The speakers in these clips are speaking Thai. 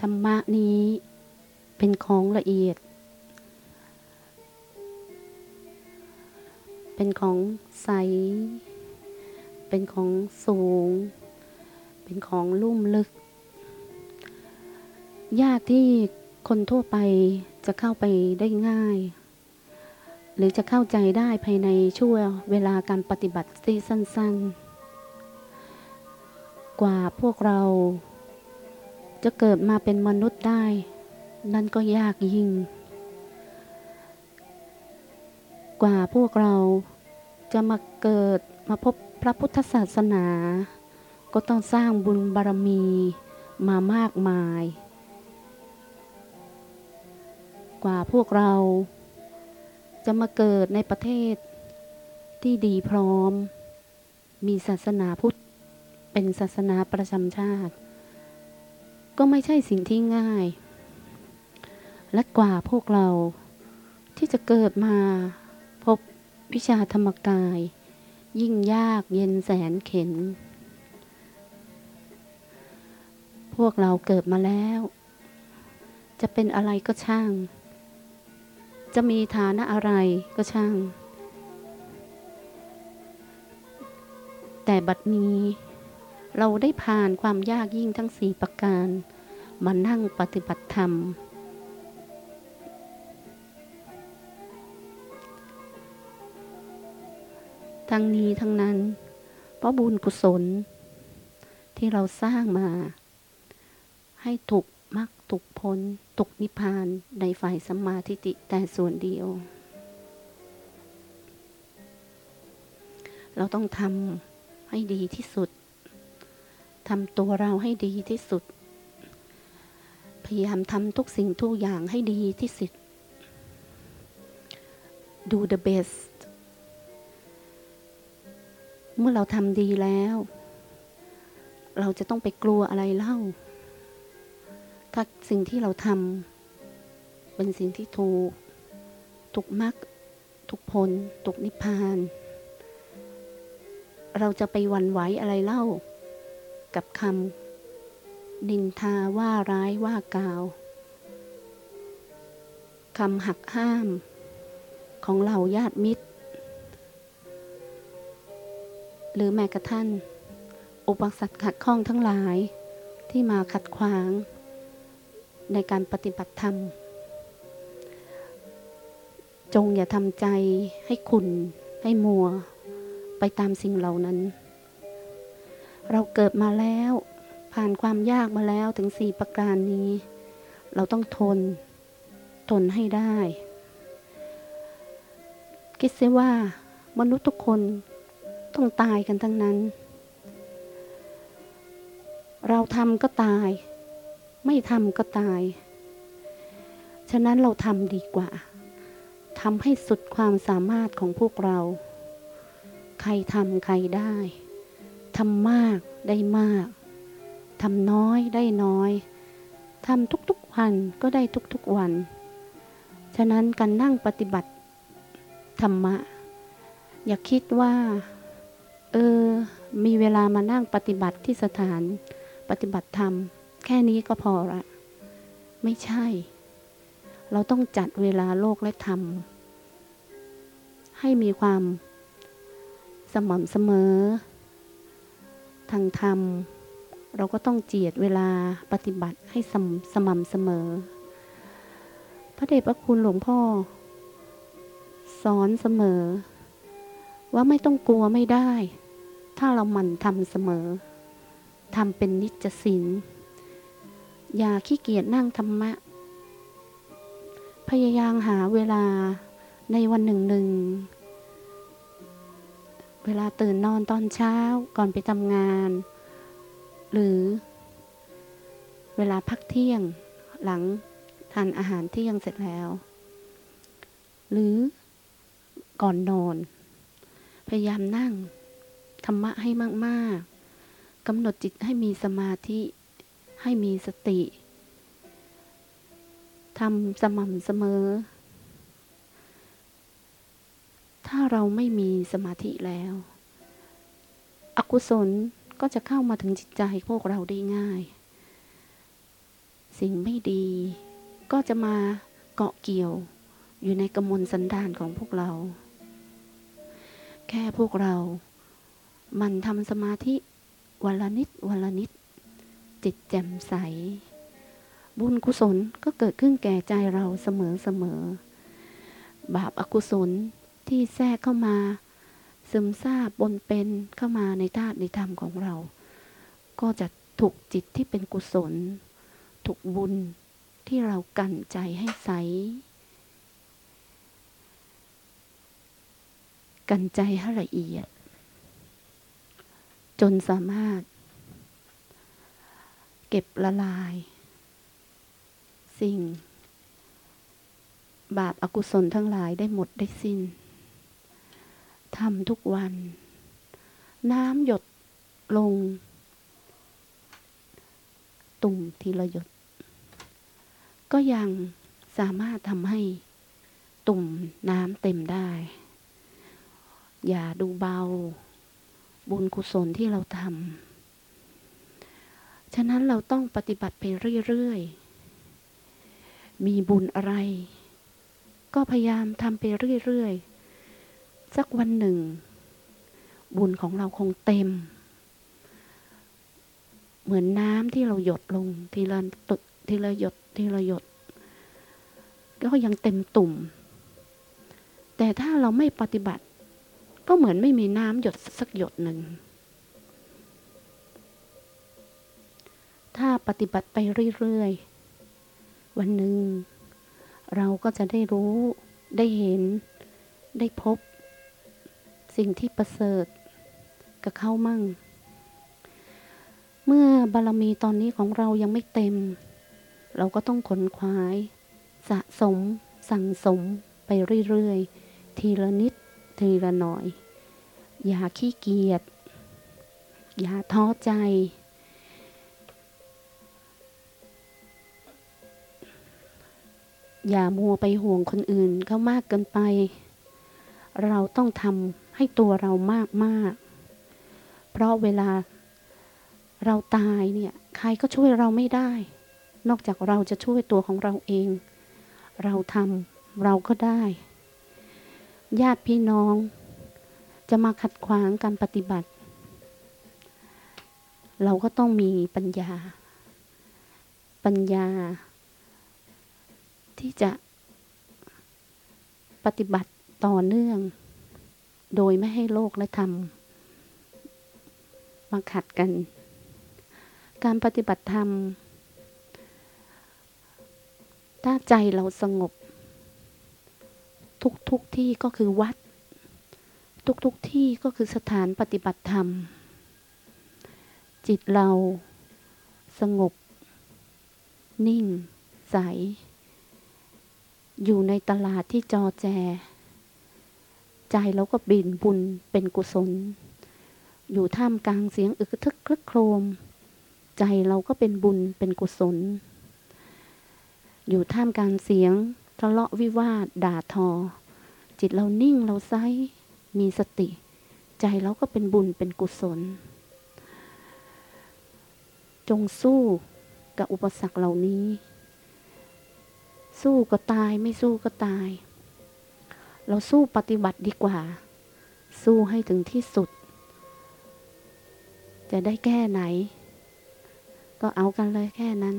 ธรรมะนี้เป็นของละเอียด เป็นของใส เป็นของสูง เป็นของลุ่มลึก ยากที่คนทั่วไปจะเข้าไปได้ง่าย หรือจะเข้าใจได้ภายในช่วงเวลาการปฏิบัติที่สั้น ๆ กว่าพวกเรา จะเกิดมาเป็นมนุษย์ได้ นั่นก็ยากยิ่ง กว่าพวกเราจะมาเกิดมาพบพระพุทธศาสนา ก็ต้องสร้างบุญบารมีมามากมาย กว่าพวกเราจะมาเกิดในประเทศที่ดีพร้อม มีศาสนาพุทธ เป็นศาสนาประจำชาติ ก็ไม่ใช่สิ่งที่ง่าย และกว่าพวกเราที่จะเกิดมาพบวิชาธรรมกาย ยิ่งยากเย็นแสนเข็น พวกเราเกิดมาแล้ว จะเป็นอะไรก็ช่าง จะมีฐานะอะไรก็ช่าง แต่บัดนี้ เราได้ผ่านความยากยิ่งทั้งสี่ประการ มานั่งปฏิบัติธรรม ทั้งนี้ทั้งนั้น เพราะบุญกุศล ที่เราสร้างมา ให้ถูกมรรคถูกพ้นตกนิพพานในฝ่ายสัมมาทิฏฐิแต่ส่วนเดียว เราต้องทำให้ดีที่สุด ทำตัวเราให้ดีที่สุด พยายามทำทุกสิ่งทุกอย่างให้ดีที่สุด do the best เมื่อเราทำดีแล้ว เราจะต้องไปกลัวอะไรเล่า ถ้าสิ่งที่เราทำเป็นสิ่งที่ถูก ถูกมรรคถูกผลถูกนิพพาน เราจะไปวันไหวอะไรเล่า กับคำนินทาว่าร้ายว่ากล่าวคำหักห้ามของเหล่าญาติมิตร หรือแม้กระทั่งอุปสรรคขัดข้องทั้งหลายที่มาขัดขวาง ในการปฏิบัติธรรม จงอย่าทำใจให้ขุนให้มัว ไปตามสิ่งเหล่านั้น เราเกิดมาแล้ว ผ่านความยากมาแล้วถึงสี่ประการนี้ เราต้องทน ทนให้ได้ คิดเสียว่ามนุษย์ทุกคนต้องตายกันทั้งนั้น เราทำก็ตาย ไม่ทำก็ตาย ฉะนั้นเราทำดีกว่าทำให้สุดความสามารถของพวกเรา ใครทำใครได้ ทำมากได้มาก ทำน้อยได้น้อย ทำทุกๆวันก็ได้ทุกๆวัน ฉะนั้นการนั่งปฏิบัติ ธรรมะ อย่าคิดว่า เออ มีเวลามานั่งปฏิบัติที่สถานปฏิบัติธรรม แค่นี้ก็พอละ ไม่ใช่ เราต้องจัดเวลาโลกและธรรม ให้มีความสม่ำเสมอ ทางธรรม เราก็ต้องเจียดเวลาปฏิบัติให้สมสม่ำเสมอ พระเดชพระคุณหลวงพ่อ สอนเสมอ ว่าไม่ต้องกลัวไม่ได้ ถ้าเราหมั่นทำเสมอทำเป็นนิจศีลอย่าขี้เกียจนั่งธรรมะ พยายามหาเวลาในวันหนึ่งหนึ่ง เวลาตื่นนอนตอนเช้าก่อนไปทำงาน หรือเวลาพักเที่ยงหลังทานอาหารเที่ยงเสร็จแล้ว หรือก่อนนอน พยายามนั่งธรรมะให้มาก ๆกำหนดจิตให้มีสมาธิให้มีสติทำสม่ำเสมอ ถ้าเราไม่มีสมาธิแล้ว อกุศลก็จะเข้ามาถึงจิตใจพวกเราได้ง่าย สิ่งไม่ดีก็จะมาเกาะเกี่ยวอยู่ในกระมลสันดานของพวกเรา แค่พวกเรา มันทำสมาธิวันละนิดวันละนิด จิตแจ่มใส บุญกุศลก็เกิดขึ้นแก่ใจเราเสมอเสมอบาปอากุศล ที่แทรกเข้ามา ซึมซาบบนเป็นเข้ามาในธาตุในธรรมของเรา ก็จะถูกจิตที่เป็นกุศล ถูกบุญที่เรากันใจให้ใส กันใจให้ละเอียด จนสามารถ เก็บละลาย สิ่ง บาปอากุศลทั้งหลายได้หมดได้สิ้น ทำทุกวัน น้ำหยดลง ตุ่มทีละหยด ก็ยังสามารถทำให้ตุ่มน้ำเต็มได้ อย่าดูเบา บุญกุศลที่เราทำ ฉะนั้นเราต้องปฏิบัติไปเรื่อยๆ มีบุญอะไร ก็พยายามทำไปเรื่อยๆ สักวันหนึ่ง บุญของเราคงเต็ม เหมือนน้ำที่เราหยดลง ทีละตุทีละหยดทีละหยด ก็ยังเต็มตุ่ม แต่ถ้าเราไม่ปฏิบัติ ก็เหมือนไม่มีน้ำหยดสักหยดหนึ่ง ถ้าปฏิบัติไปเรื่อยๆ วันหนึ่งเราก็จะได้รู้ได้เห็นได้พบ สิ่งที่ประเสริฐกับเขามั่ง เมื่อบารมีตอนนี้ของเรายังไม่เต็ม เราก็ต้องขนขวาย สะสม สั่งสมไปเรื่อยๆ ทีละนิด ทีละหน่อย อย่าขี้เกียจ อย่าท้อใจ อย่ามัวไปห่วงคนอื่นเขามากเกินไป เราต้องทำ ให้ตัวเรามากมากเพราะเวลาเราตายเนี่ย ใครก็ช่วยเราไม่ได้ นอกจากเราจะช่วยตัวของเราเอง เราทำเราก็ได้ ญาติพี่น้อง จะมาขัดขวางการปฏิบัติ เราก็ต้องมีปัญญา ปัญญา ที่จะปฏิบัติต่อเนื่อง โดยไม่ให้โลกและธรรมมาขัดกัน การปฏิบัติธรรม ถ้าใจเราสงบ ทุกทุกที่ก็คือวัด ทุกทุกที่ก็คือสถานปฏิบัติธรรม จิตเราสงบ นิ่ง ใส อยู่ในตลาดที่จอแจ ใจเราก็บินบุญเป็นกุศล อยู่ท่ามกลางเสียงอึกทึกคลึกโครม ใจเราก็เป็นบุญเป็นกุศล อยู่ท่ามกลางเสียงทะเลาะวิวาทด่าทอ จิตเรานิ่งเราไซมีสติ ใจเราก็เป็นบุญเป็นกุศล จงสู้กับอุปสรรคเหล่านี้ สู้ก็ตายไม่สู้ก็ตาย เราสู้ปฏิบัติดีกว่า สู้ให้ถึงที่สุด จะได้แก้ไหน ก็เอากันเลยแค่นั้น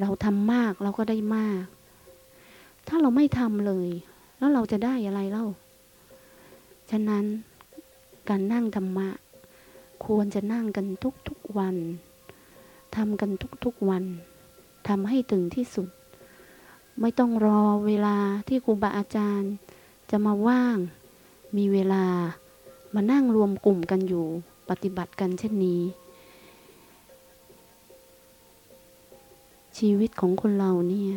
เราทำมากเราก็ได้มาก ถ้าเราไม่ทำเลย แล้วเราจะได้อะไรเล่า ฉะนั้นการนั่งธรรมะ ควรจะนั่งกันทุกๆวันทำกันทุกๆวันทำให้ถึงที่สุด ไม่ต้องรอเวลาที่ครูบาอาจารย์ จะมาว่าง มีเวลามานั่งรวมกลุ่มกันอยู่ปฏิบัติกันเช่นนี้ ชีวิตของคนเราเนี่ย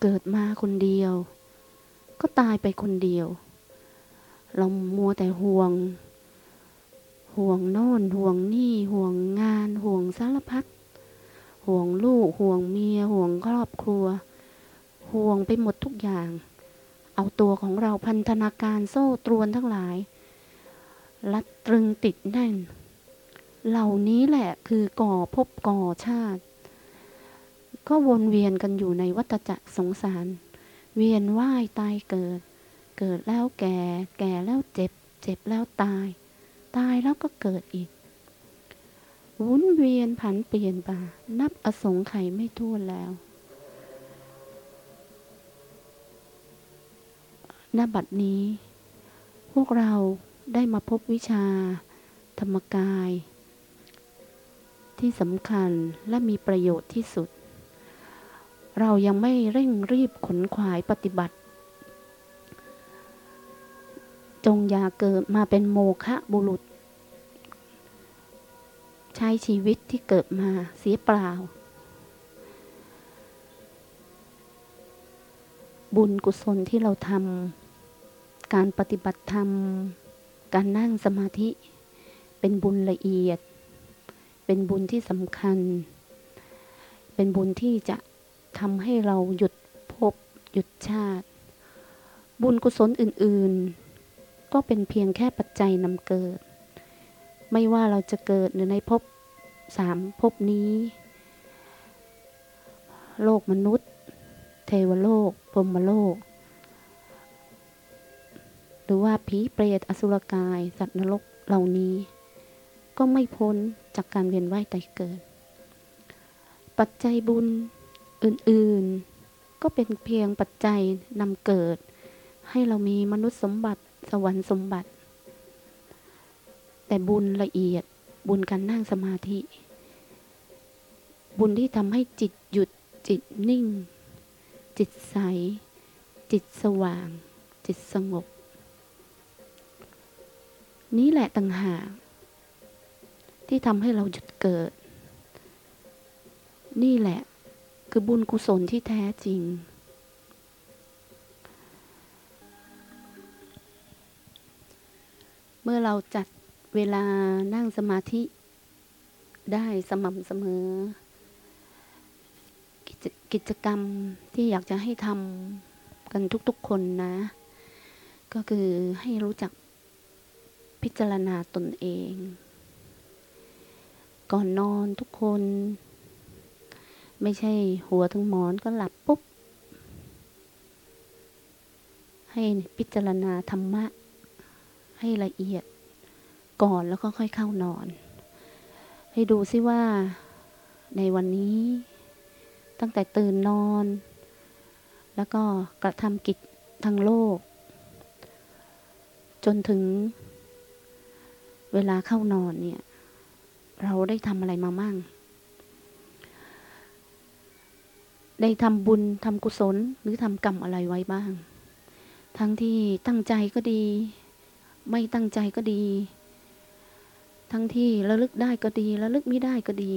เกิดมาคนเดียว ก็ตายไปคนเดียว เรามัวแต่ห่วง ห่วงโน่นห่วงนี่ห่วงงานห่วงสารพัด ห่วงลูก ห่วงเมีย ห่วงครอบครัว ห่วงไปหมดทุกอย่าง เอาตัวของเราพันธนาการโซ่ตรวนทั้งหลาย รัดตรึงติดแน่น เหล่านี้แหละคือก่อภพก่อชาติ ก็วนเวียนกันอยู่ในวัฏจักรสงสาร เวียนว่ายตายเกิด เกิดแล้วแก่ แก่แล้วเจ็บ เจ็บแล้วตาย ตายแล้วก็เกิดอีก วุนเวียนผันเปลี่ยนไปนับอสงไขยไม่ท้วแล้ว ณ บัดนี้ พวกเราได้มาพบวิชา ธรรมกาย ที่สำคัญและมีประโยชน์ที่สุด เรายังไม่เร่งรีบขนขวายปฏิบัติ จงอย่าเกิดมาเป็นโมฆะบุรุษ ใช้ชีวิตที่เกิดมาเสียเปล่า บุญกุศลที่เราทำการปฏิบัติธรรม การนั่งสมาธิ เป็นบุญละเอียด เป็นบุญที่สำคัญ เป็นบุญที่จะทำให้เราหยุดภพหยุดชาติ บุญกุศลอื่น ๆ ก็เป็นเพียงแค่ปัจจัยนำเกิด ไม่ว่าเราจะเกิดหรือในภพสามภพนี้ โลกมนุษย์ เทวโลกพรมโลก หรือว่าผีเปรตอสุรกาย สัตว์นรกเหล่านี้ ก็ไม่พ้นจากการเวียนว่ายตายเกิด ปัจจัยบุญอื่นๆ ก็เป็นเพียงปัจจัยนำเกิด ให้เรามีมนุษย์สมบัติสวรรค์สมบัติ แต่บุญละเอียดบุญการนั่งสมาธิ บุญที่ทำให้จิตหยุดจิตนิ่ง จิตใส จิตสว่าง จิตสงบ นี้แหละต่างหากที่ทำให้เราหยุดเกิด นี่แหละคือบุญกุศลที่แท้จริง เมื่อเราจัด เวลานั่งสมาธิได้สม่ำเสมอกิจกิจกรรมที่อยากจะให้ทำกันทุกๆคนนะ ก็คือให้รู้จักพิจารณาตนเอง ก่อนนอนทุกคน ไม่ใช่หัวถึงหมอนก็หลับปุ๊บ ให้พิจารณาธรรมะ ให้ละเอียด ก่อนแล้วก็ค่อยเข้านอน ให้ดูซิว่าในวันนี้ ตั้งแต่ตื่นนอน แล้วก็กระทำกิจทางโลก จนถึงเวลาเข้านอนเนี่ย เราได้ทำอะไรมามั่ง ได้ทำบุญทำกุศลหรือทำกรรมอะไรไว้บ้าง ทั้งที่ตั้งใจก็ดี ไม่ตั้งใจก็ดี ทั้งที่ระลึกได้ก็ดีระลึกไม่ได้ก็ดี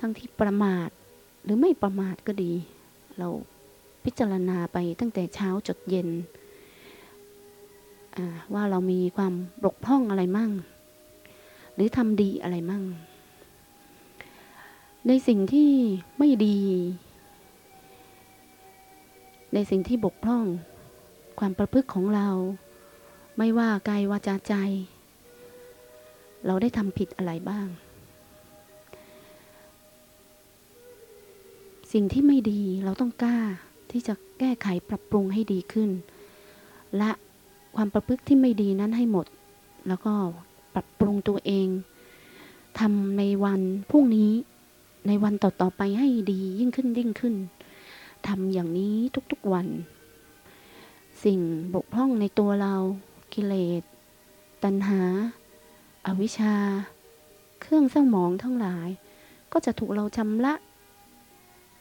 ทั้งที่ประมาทหรือไม่ประมาทก็ดี เราพิจารณาไปตั้งแต่เช้าจดเย็น ว่าเรามีความบกพร่องอะไรมั่ง หรือทำดีอะไรมั่ง ในสิ่งที่ไม่ดี ในสิ่งที่บกพร่อง ความประพฤติของเรา ไม่ว่ากายวาจาใจ เราได้ทำผิดอะไรบ้าง สิ่งที่ไม่ดีเราต้องกล้าที่จะแก้ไขปรับปรุงให้ดีขึ้น และความประพฤติที่ไม่ดีนั้นให้หมด แล้วก็ปรับปรุงตัวเองทำในวันพรุ่งนี้ในวันต่อๆไปให้ดียิ่งขึ้นยิ่งขึ้นทำอย่างนี้ทุกๆวัน สิ่งบกพร่องในตัวเรากิเลสตัณหา อวิชชา เครื่องเศร้าหมองทั้งหลาย ก็จะถูกเราชำระ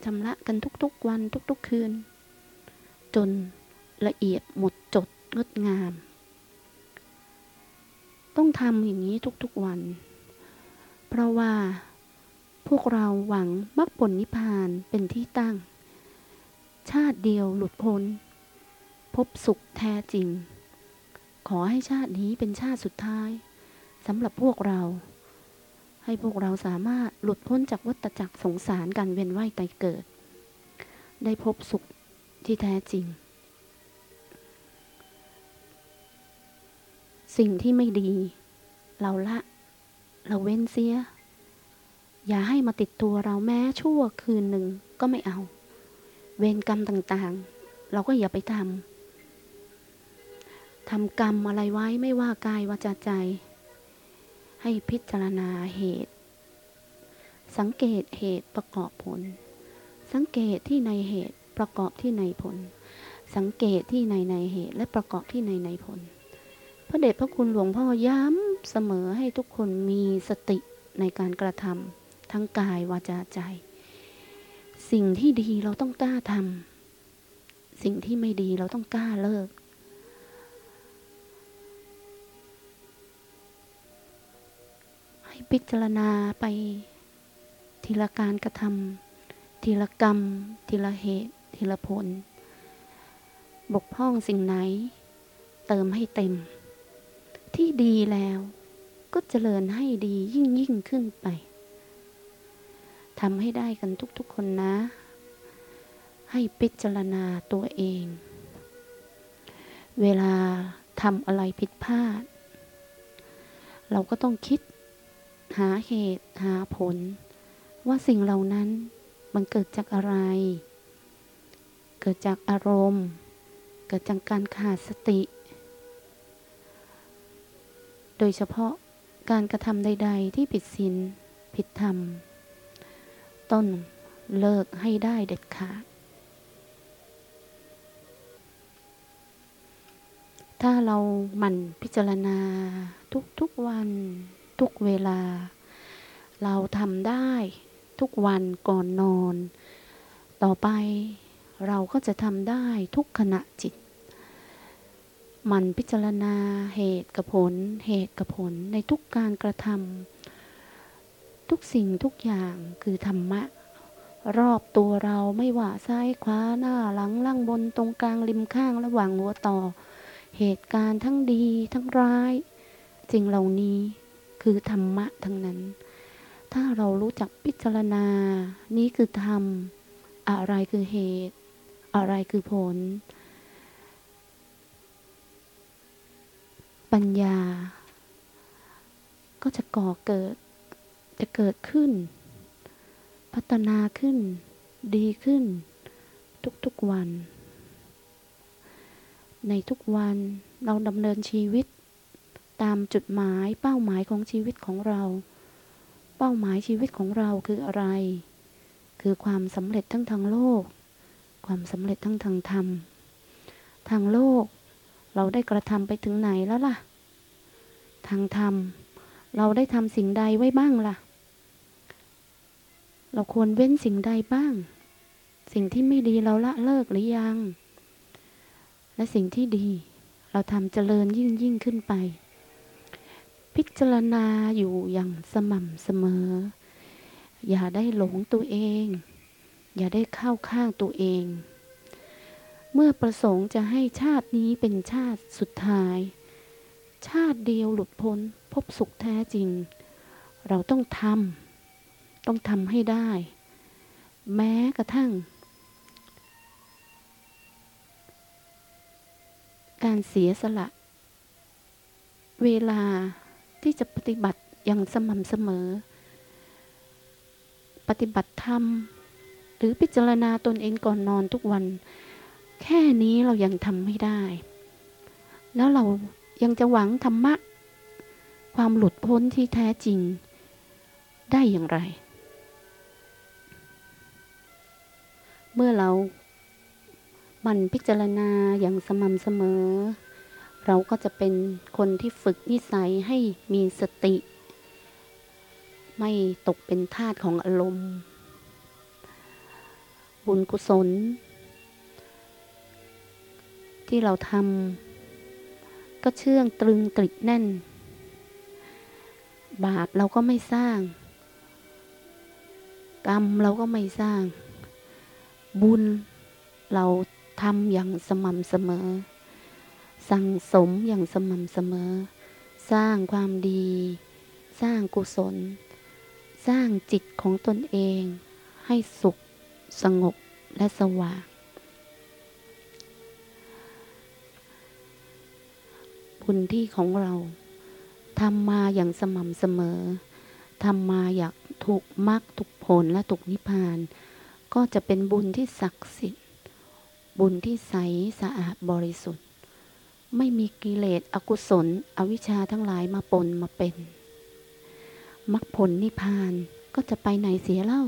ชำระกันทุกๆวันทุกๆคืน จนละเอียดหมดจดงดงาม ต้องทำอย่างนี้ทุกๆวัน เพราะว่าพวกเราหวังมรรคผลนิพพานเป็นที่ตั้ง ชาติเดียวหลุดพ้น พบสุขแท้จริง ขอให้ชาตินี้เป็นชาติสุดท้าย สำหรับพวกเรา ให้พวกเราสามารถหลุดพ้นจากวัฏจักรสงสารการเวียนว่ายตายเกิด ได้พบสุขที่แท้จริง สิ่งที่ไม่ดี เราละ เราเว้นเสีย อย่าให้มาติดตัวเราแม้ชั่วคืนหนึ่งก็ไม่เอา เวรกรรมต่างๆ เราก็อย่าไปทำทำกรรมอะไรไว้ไม่ว่ากายวาจาใจ ให้พิจารณาเหตุ สังเกตเหตุประกอบผล สังเกตที่ในเหตุประกอบที่ในผล สังเกตที่ในในเหตุและประกอบที่ในในผล พระเดชพระคุณหลวงพ่อย้ำเสมอให้ทุกคนมีสติในการกระทำทั้งกายวาจาใจ สิ่งที่ดีเราต้องกล้าทำสิ่งที่ไม่ดีเราต้องกล้าเลิก พิจารณาไปทีละการกระทำทีละกรรม ทีละเหตุ ทีละผล บกพร่องสิ่งไหน เติมให้เต็ม ที่ดีแล้วก็เจริญให้ดียิ่งยิ่งขึ้นไปทำให้ได้กันทุกๆคนนะ ให้พิจารณาตัวเอง เวลาทำอะไรผิดพลาด เราก็ต้องคิด หาเหตุหาผล ว่าสิ่งเหล่านั้นมันเกิดจากอะไร เกิดจากอารมณ์ เกิดจากการขาดสติ โดยเฉพาะการกระทำใด ๆ ที่ผิดศีลผิดธรรม ต้นเลิกให้ได้เด็ดขาด ถ้าเราหมั่นพิจารณาทุกๆวัน ทุกเวลา เราทำได้ทุกวันก่อนนอน ต่อไปเราก็จะทำได้ทุกขณะจิต มันพิจารณาเหตุกับผล เหตุกับผลในทุกการกระทำทุกสิ่งทุกอย่างคือธรรมะ รอบตัวเราไม่ว่าซ้ายขวาหน้าหลังล่างบนตรงกลางริมข้างระหว่างหัวต่อ เหตุการณ์ทั้งดีทั้งร้ายสิ่งเหล่านี้ คือธรรมะทั้งนั้น ถ้าเรารู้จักพิจารณา นี้คือธรรม อะไรคือเหตุ อะไรคือผล ปัญญา ก็จะก่อเกิด จะเกิดขึ้น พัฒนาขึ้น ดีขึ้น ทุกๆวัน ในทุกวันเราดำเนินชีวิต ตามจุดหมายเป้าหมายของชีวิตของเรา เป้าหมายชีวิตของเราคืออะไร คือความสำเร็จทั้งทางโลก ความสำเร็จทั้งทางธรรม ทางโลก เราได้กระทำไปถึงไหนแล้วล่ะ ทางธรรม เราได้ทำสิ่งใดไว้บ้างล่ะ เราควรเว้นสิ่งใดบ้าง สิ่งที่ไม่ดีเราละเลิกหรือยัง และสิ่งที่ดี เราทำเจริญยิ่งยิ่งขึ้นไป พิจารณาอยู่อย่างสม่ำเสมอ อย่าได้หลงตัวเอง อย่าได้เข้าข้างตัวเอง เมื่อประสงค์จะให้ชาตินี้เป็นชาติสุดท้าย ชาติเดียวหลุดพ้นพบสุขแท้จริง เราต้องทำต้องทำให้ได้ แม้กระทั่ง การเสียสละ เวลา ที่จะปฏิบัติอย่างสม่ำเสมอ ปฏิบัติธรรม หรือพิจารณาตนเองก่อนนอนทุกวัน แค่นี้เรายังทำไม่ได้ แล้วเรายังจะหวังธรรมะ ความหลุดพ้นที่แท้จริง ได้อย่างไร เมื่อเรามันพิจารณาอย่างสม่ำเสมอ เราก็จะเป็นคนที่ฝึกนิสัยให้มีสติ ไม่ตกเป็นทาสของอารมณ์ บุญกุศล ที่เราทำก็เชื่องตรึงตริดแน่น บาปเราก็ไม่สร้าง กรรมเราก็ไม่สร้าง บุญเราทำอย่างสม่ำเสมอ สั่งสมอย่างสม่ำเสมอ สร้างความดี สร้างกุศล สร้างจิตของตนเอง ให้สุข สงบและสว่าง บุญที่ของเราทำมาอย่างสม่ำเสมอทำมาอยากถูกมรรคถูกผลและถูกนิพพาน ก็จะเป็นบุญที่ศักดิ์สิทธิ์ บุญที่ใสสะอาดบริสุทธิ์ ไม่มีกิเลสอกุศล อวิชชาทั้งหลายมาปนมาเป็นมรรคผลนิพพานก็จะไปไหนเสียเล่า